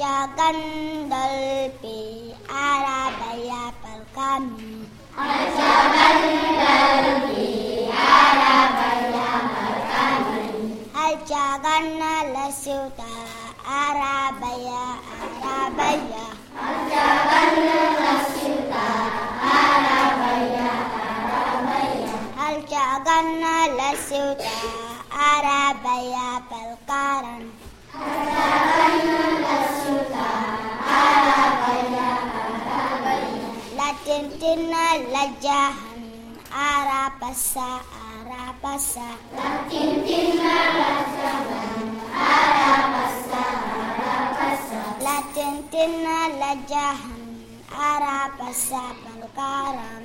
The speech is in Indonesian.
Ashagandal pe arabaya palkami Ashagandal pe arabaya palkami Ashagandal sewta arabaya arabaya Ashagandal sewta arabaya arabaya Ashagandal sewta arabaya palkaran tintinna lajahan jahan arapasa arabasa. Lajahan arapasa la jahan arabasa arabasa. La tintinna lajahan arabasa la tintinna